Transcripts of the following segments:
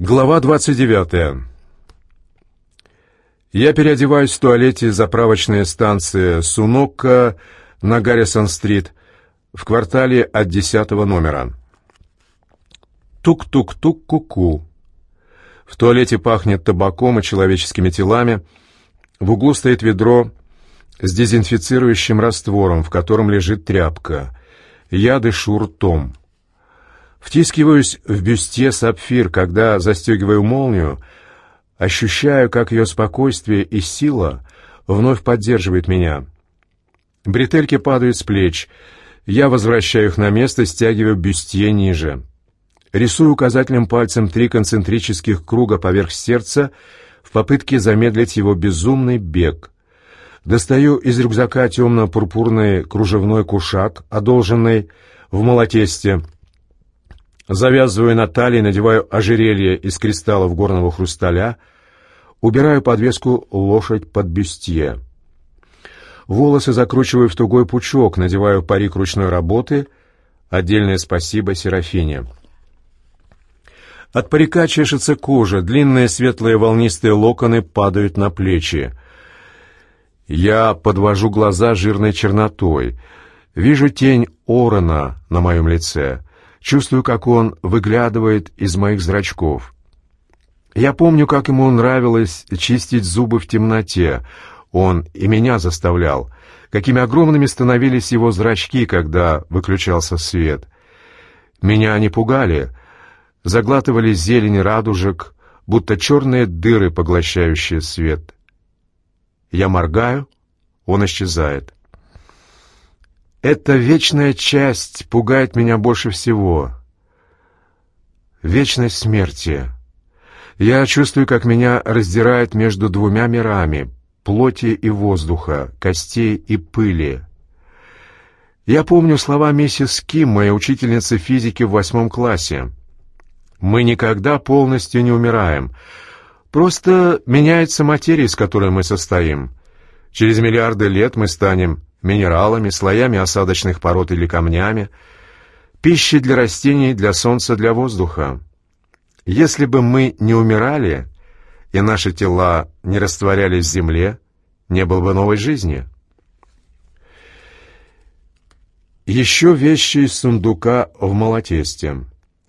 Глава 29. Я переодеваюсь в туалете заправочной станции Сунокка на Гаррисон-стрит в квартале от десятого номера. Тук-тук-тук-ку-ку. В туалете пахнет табаком и человеческими телами. В углу стоит ведро с дезинфицирующим раствором, в котором лежит тряпка. Я дышу ртом. Втискиваюсь в бюсте сапфир, когда застегиваю молнию, ощущаю, как ее спокойствие и сила вновь поддерживают меня. Бретельки падают с плеч. Я возвращаю их на место, стягиваю бюстье ниже. Рисую указательным пальцем три концентрических круга поверх сердца в попытке замедлить его безумный бег. Достаю из рюкзака темно-пурпурный кружевной кушак, одолженный в молотесте, Завязываю на талии, надеваю ожерелье из кристаллов горного хрусталя, убираю подвеску лошадь под бюстье. Волосы закручиваю в тугой пучок, надеваю парик ручной работы. Отдельное спасибо Серафине. От парика чешется кожа, длинные светлые волнистые локоны падают на плечи. Я подвожу глаза жирной чернотой. Вижу тень Орона на моем лице. Чувствую, как он выглядывает из моих зрачков. Я помню, как ему нравилось чистить зубы в темноте. Он и меня заставлял. Какими огромными становились его зрачки, когда выключался свет. Меня они пугали, заглатывали зелень радужек, будто черные дыры, поглощающие свет. Я моргаю, он исчезает. Эта вечная часть пугает меня больше всего. Вечность смерти. Я чувствую, как меня раздирает между двумя мирами — плоти и воздуха, костей и пыли. Я помню слова миссис Ким, моей учительницы физики в восьмом классе. «Мы никогда полностью не умираем. Просто меняется материя, из которой мы состоим. Через миллиарды лет мы станем минералами, слоями осадочных пород или камнями, пищей для растений, для солнца, для воздуха. Если бы мы не умирали, и наши тела не растворялись в земле, не было бы новой жизни. Еще вещи из сундука в молотесте.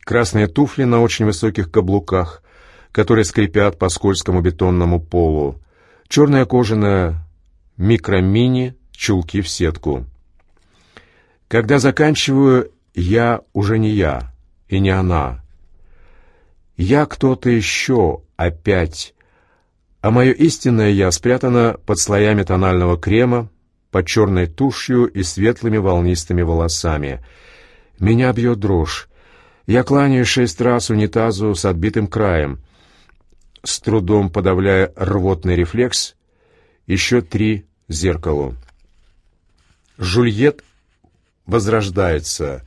Красные туфли на очень высоких каблуках, которые скрипят по скользкому бетонному полу. Черная кожаная микромини чулки в сетку. Когда заканчиваю, я уже не я и не она. Я кто-то еще опять, а мое истинное «я» спрятано под слоями тонального крема, под черной тушью и светлыми волнистыми волосами. Меня бьет дрожь. Я кланяю шесть раз унитазу с отбитым краем, с трудом подавляя рвотный рефлекс, еще три зеркалу. Жульет возрождается,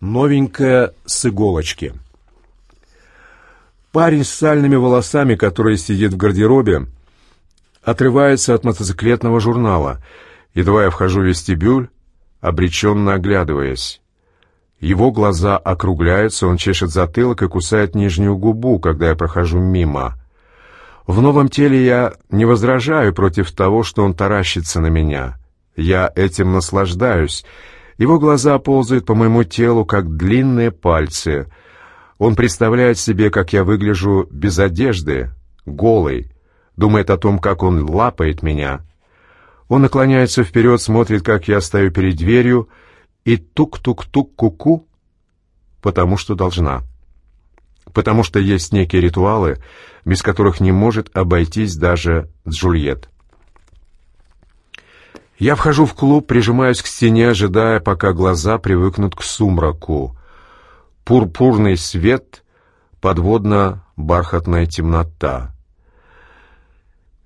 новенькая с иголочки. Парень с сальными волосами, который сидит в гардеробе, отрывается от мотоциклетного журнала. Едва я вхожу в вестибюль, обреченно оглядываясь. Его глаза округляются, он чешет затылок и кусает нижнюю губу, когда я прохожу мимо. В новом теле я не возражаю против того, что он таращится на меня. Я этим наслаждаюсь. Его глаза ползают по моему телу, как длинные пальцы. Он представляет себе, как я выгляжу без одежды, голый, думает о том, как он лапает меня. Он наклоняется вперед, смотрит, как я стою перед дверью, и тук-тук-тук-ку-ку, потому что должна. Потому что есть некие ритуалы, без которых не может обойтись даже Джульетт. Я вхожу в клуб, прижимаюсь к стене, ожидая, пока глаза привыкнут к сумраку. Пурпурный свет, подводно-бархатная темнота.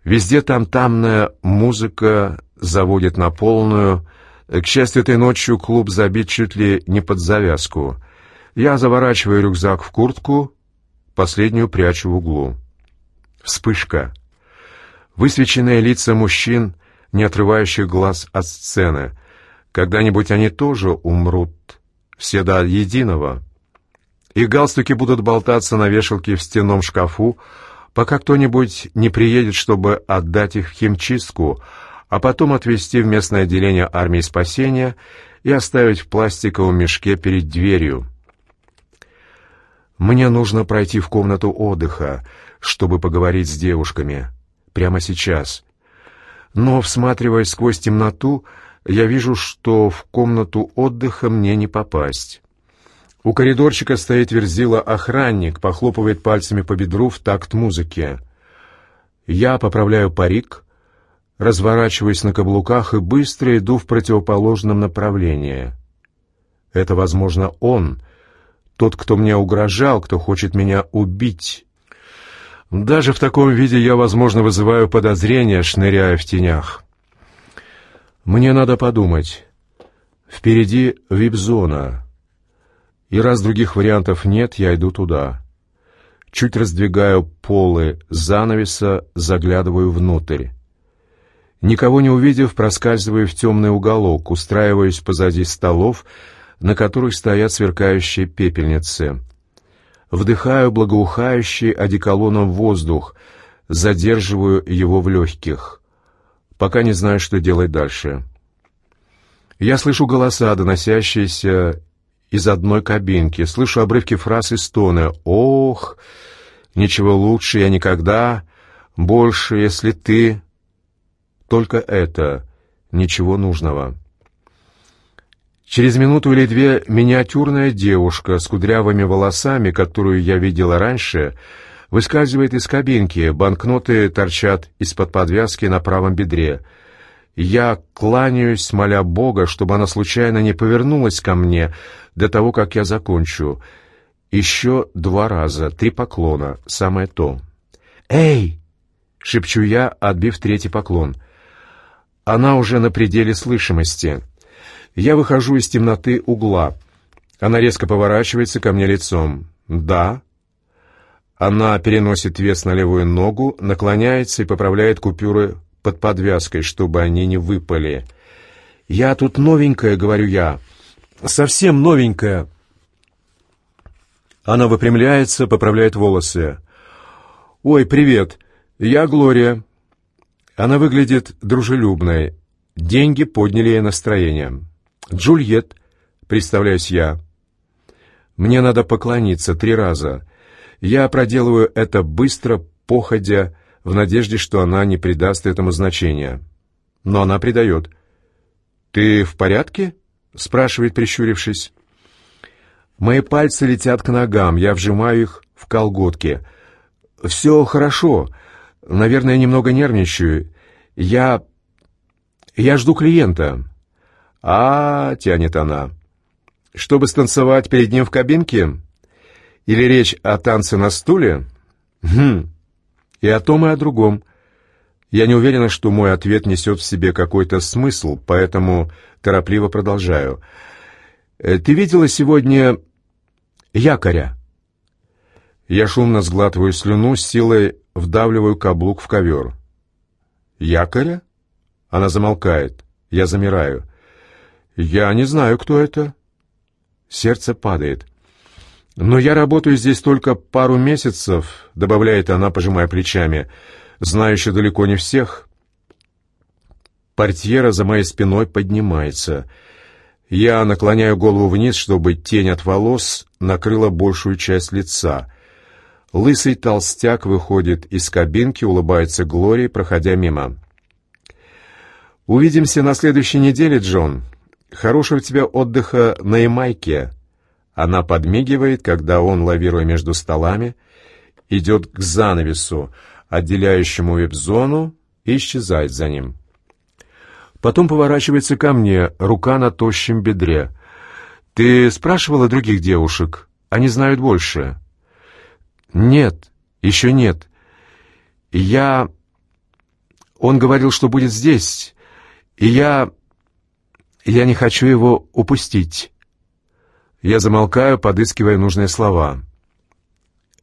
Везде там-тамная музыка заводит на полную. К счастью, этой ночью клуб забит чуть ли не под завязку. Я заворачиваю рюкзак в куртку, последнюю прячу в углу. Вспышка. Высвеченные лица мужчин не отрывающих глаз от сцены. Когда-нибудь они тоже умрут, все до единого. и галстуки будут болтаться на вешалке в стенном шкафу, пока кто-нибудь не приедет, чтобы отдать их в химчистку, а потом отвезти в местное отделение армии спасения и оставить в пластиковом мешке перед дверью. Мне нужно пройти в комнату отдыха, чтобы поговорить с девушками. Прямо сейчас. Но, всматриваясь сквозь темноту, я вижу, что в комнату отдыха мне не попасть. У коридорчика стоит верзила охранник, похлопывает пальцами по бедру в такт музыки. Я поправляю парик, разворачиваюсь на каблуках и быстро иду в противоположном направлении. Это, возможно, он, тот, кто мне угрожал, кто хочет меня убить. Даже в таком виде я, возможно, вызываю подозрения, шныряя в тенях. Мне надо подумать. Впереди вип-зона. И раз других вариантов нет, я иду туда. Чуть раздвигаю полы занавеса, заглядываю внутрь. Никого не увидев, проскальзываю в темный уголок, устраиваюсь позади столов, на которых стоят сверкающие пепельницы. Вдыхаю благоухающий одеколоном воздух, задерживаю его в легких. Пока не знаю, что делать дальше. Я слышу голоса, доносящиеся из одной кабинки. Слышу обрывки фраз и стоны. «Ох, ничего лучше я никогда, больше, если ты...» Только это, ничего нужного. Через минуту или две миниатюрная девушка с кудрявыми волосами, которую я видела раньше, выскальзывает из кабинки, банкноты торчат из-под подвязки на правом бедре — я кланяюсь, моля Бога, чтобы она случайно не повернулась ко мне до того, как я закончу. Еще два раза, три поклона, самое то. «Эй!» — шепчу я, отбив третий поклон. Она уже на пределе слышимости. Я выхожу из темноты угла. Она резко поворачивается ко мне лицом. «Да?» Она переносит вес на левую ногу, наклоняется и поправляет купюры под подвязкой, чтобы они не выпали. «Я тут новенькая», — говорю я. «Совсем новенькая». Она выпрямляется, поправляет волосы. «Ой, привет. Я Глория». Она выглядит дружелюбной. Деньги подняли ей настроение. «Джульет», — представляюсь я. «Мне надо поклониться три раза. Я проделываю это быстро, походя, в надежде, что она не придаст этому значения. Но она придает. «Ты в порядке?» — спрашивает, прищурившись. Мои пальцы летят к ногам, я вжимаю их в колготки. «Все хорошо. Наверное, немного нервничаю. Я... я жду клиента». «А, — тянет она, — чтобы станцевать перед ним в кабинке? Или речь о танце на стуле?» «Хм, и о том, и о другом. Я не уверена, что мой ответ несет в себе какой-то смысл, поэтому торопливо продолжаю. «Э, «Ты видела сегодня якоря?» Я шумно сглатываю слюну, с силой вдавливаю каблук в ковер. «Якоря?» Она замолкает. Я замираю. «Я не знаю, кто это». Сердце падает. «Но я работаю здесь только пару месяцев», — добавляет она, пожимая плечами. «Знаю еще далеко не всех». Портьера за моей спиной поднимается. Я наклоняю голову вниз, чтобы тень от волос накрыла большую часть лица. Лысый толстяк выходит из кабинки, улыбается Глории, проходя мимо. «Увидимся на следующей неделе, Джон. Хорошего тебе отдыха на Ямайке». Она подмигивает, когда он, лавируя между столами, идет к занавесу, отделяющему вип-зону, и исчезает за ним. Потом поворачивается ко мне, рука на тощем бедре. «Ты спрашивала других девушек? Они знают больше». «Нет, еще нет. Я...» Он говорил, что будет здесь, и я... Я не хочу его упустить. Я замолкаю, подыскивая нужные слова.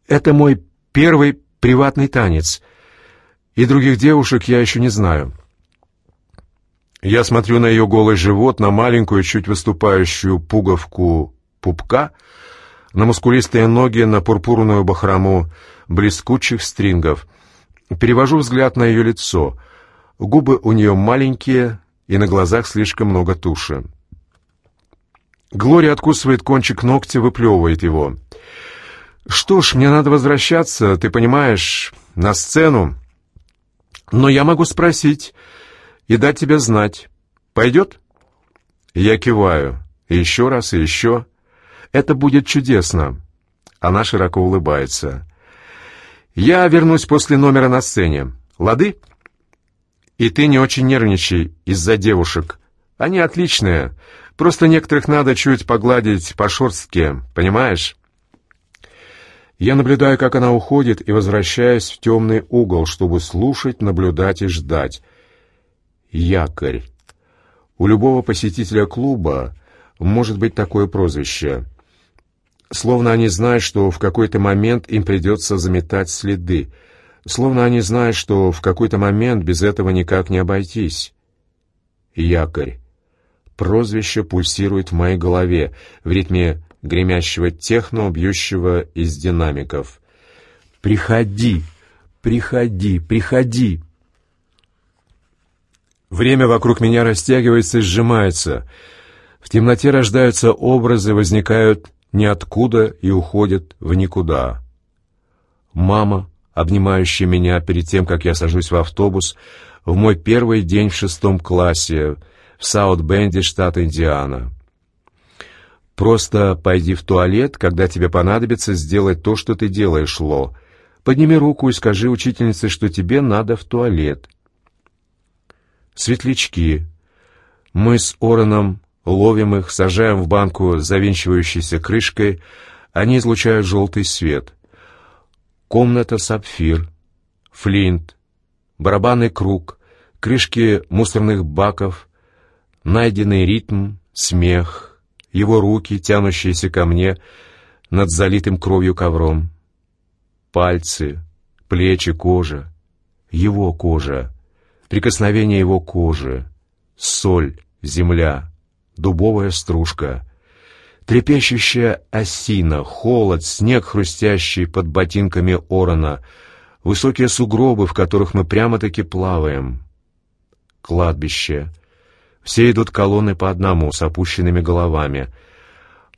«Это мой первый приватный танец, и других девушек я еще не знаю». Я смотрю на ее голый живот, на маленькую, чуть выступающую пуговку пупка, на мускулистые ноги, на пурпурную бахрому блескучих стрингов. Перевожу взгляд на ее лицо. Губы у нее маленькие, и на глазах слишком много туши. Глория откусывает кончик ногтя, выплевывает его. «Что ж, мне надо возвращаться, ты понимаешь, на сцену. Но я могу спросить и дать тебе знать. Пойдет?» Я киваю. И еще раз, и еще. Это будет чудесно. Она широко улыбается. Я вернусь после номера на сцене. Лады? И ты не очень нервничай из-за девушек. Они отличные. Просто некоторых надо чуть погладить по шорстке, понимаешь? Я наблюдаю, как она уходит, и возвращаюсь в темный угол, чтобы слушать, наблюдать и ждать. Якорь. У любого посетителя клуба может быть такое прозвище. Словно они знают, что в какой-то момент им придется заметать следы. Словно они знают, что в какой-то момент без этого никак не обойтись. Якорь. Прозвище пульсирует в моей голове в ритме гремящего техно, бьющего из динамиков. «Приходи! Приходи! Приходи!» Время вокруг меня растягивается и сжимается. В темноте рождаются образы, возникают ниоткуда и уходят в никуда. Мама, обнимающая меня перед тем, как я сажусь в автобус, в мой первый день в шестом классе в Саут-Бенде, штат Индиана. Просто пойди в туалет, когда тебе понадобится сделать то, что ты делаешь, Ло. Подними руку и скажи учительнице, что тебе надо в туалет светлячки. Мы с Ороном ловим их, сажаем в банку с завинчивающейся крышкой, они излучают желтый свет. Комната сапфир, флинт, барабанный круг, крышки мусорных баков, найденный ритм, смех, его руки, тянущиеся ко мне над залитым кровью ковром. Пальцы, плечи, кожа, его кожа — прикосновение его кожи, соль, земля, дубовая стружка, трепещущая осина, холод, снег, хрустящий под ботинками Орона, высокие сугробы, в которых мы прямо-таки плаваем. Кладбище. Все идут колонны по одному, с опущенными головами.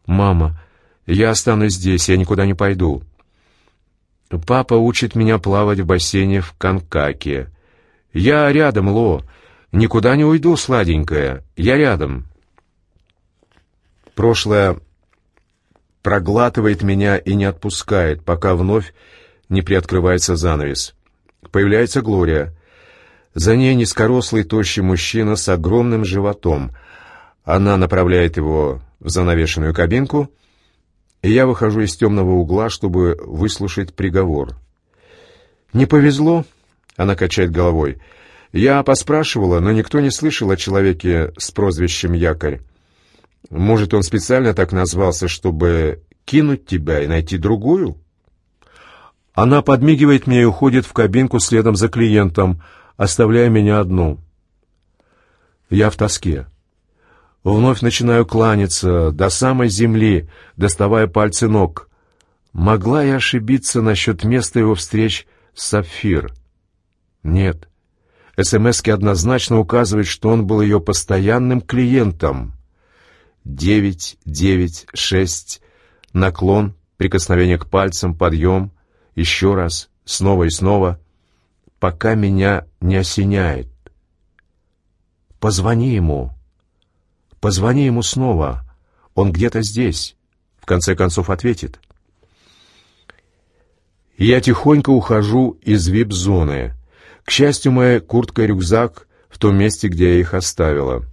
«Мама, я останусь здесь, я никуда не пойду». Папа учит меня плавать в бассейне в Канкаке. «Я рядом, Ло. Никуда не уйду, сладенькая. Я рядом». Прошлое проглатывает меня и не отпускает, пока вновь не приоткрывается занавес. Появляется Глория. За ней низкорослый тощий мужчина с огромным животом. Она направляет его в занавешенную кабинку, и я выхожу из темного угла, чтобы выслушать приговор. «Не повезло?» Она качает головой. «Я поспрашивала, но никто не слышал о человеке с прозвищем Якорь. Может, он специально так назвался, чтобы кинуть тебя и найти другую?» Она подмигивает мне и уходит в кабинку следом за клиентом, оставляя меня одну. Я в тоске. Вновь начинаю кланяться до самой земли, доставая пальцы ног. Могла я ошибиться насчет места его встреч с Сапфир? Нет. СМСки однозначно указывают, что он был ее постоянным клиентом. Девять, девять, шесть. Наклон, прикосновение к пальцам, подъем. Еще раз, снова и снова. Пока меня не осеняет. Позвони ему. Позвони ему снова. Он где-то здесь. В конце концов ответит. Я тихонько ухожу из вип-зоны. К счастью, моя куртка и рюкзак в том месте, где я их оставила.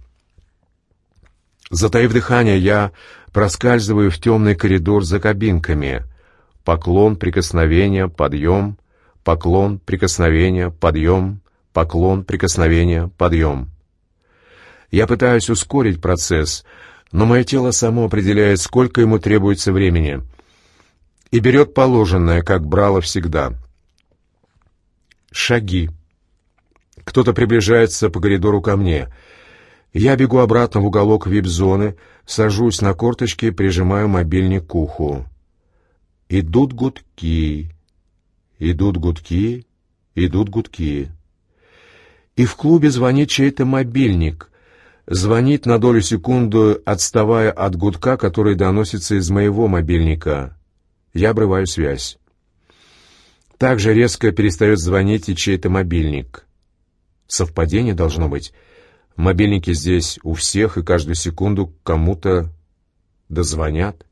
Затаив дыхание, я проскальзываю в темный коридор за кабинками. Поклон, прикосновение, подъем. Поклон, прикосновение, подъем. Поклон, прикосновение, подъем. Я пытаюсь ускорить процесс, но мое тело само определяет, сколько ему требуется времени. И берет положенное, как брало всегда. Шаги. Кто-то приближается по коридору ко мне. Я бегу обратно в уголок вип-зоны, сажусь на корточки, прижимаю мобильник к уху. Идут гудки, идут гудки, идут гудки. И в клубе звонит чей-то мобильник. Звонит на долю секунды, отставая от гудка, который доносится из моего мобильника. Я обрываю связь. Также резко перестает звонить и чей-то мобильник. Совпадение должно быть. Мобильники здесь у всех, и каждую секунду кому-то дозвонят.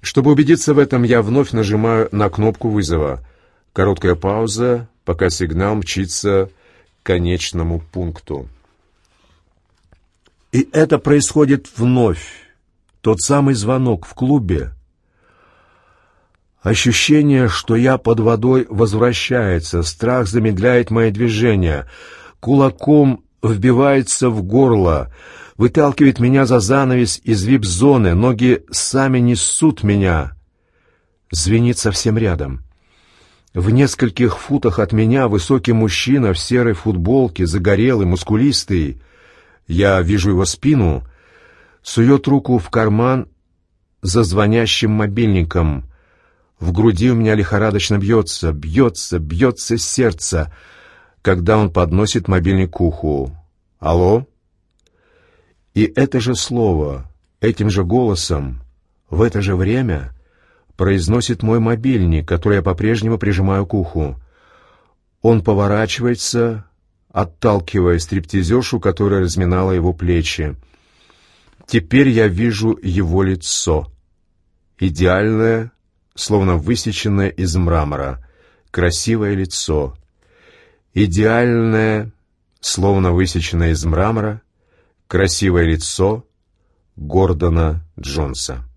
Чтобы убедиться в этом, я вновь нажимаю на кнопку вызова. Короткая пауза, пока сигнал мчится к конечному пункту. И это происходит вновь. Тот самый звонок в клубе. Ощущение, что я под водой, возвращается. Страх замедляет мои движения. Кулаком вбивается в горло выталкивает меня за занавес из вип-зоны, ноги сами несут меня. Звенит совсем рядом. В нескольких футах от меня высокий мужчина в серой футболке, загорелый, мускулистый. Я вижу его спину, сует руку в карман за звонящим мобильником. В груди у меня лихорадочно бьется, бьется, бьется сердце, когда он подносит мобильник к уху. «Алло?» И это же слово, этим же голосом, в это же время произносит мой мобильник, который я по-прежнему прижимаю к уху. Он поворачивается, отталкивая стриптизершу, которая разминала его плечи. Теперь я вижу его лицо. Идеальное, словно высеченное из мрамора, красивое лицо. Идеальное, словно высеченное из мрамора, красивое лицо Гордона Джонса.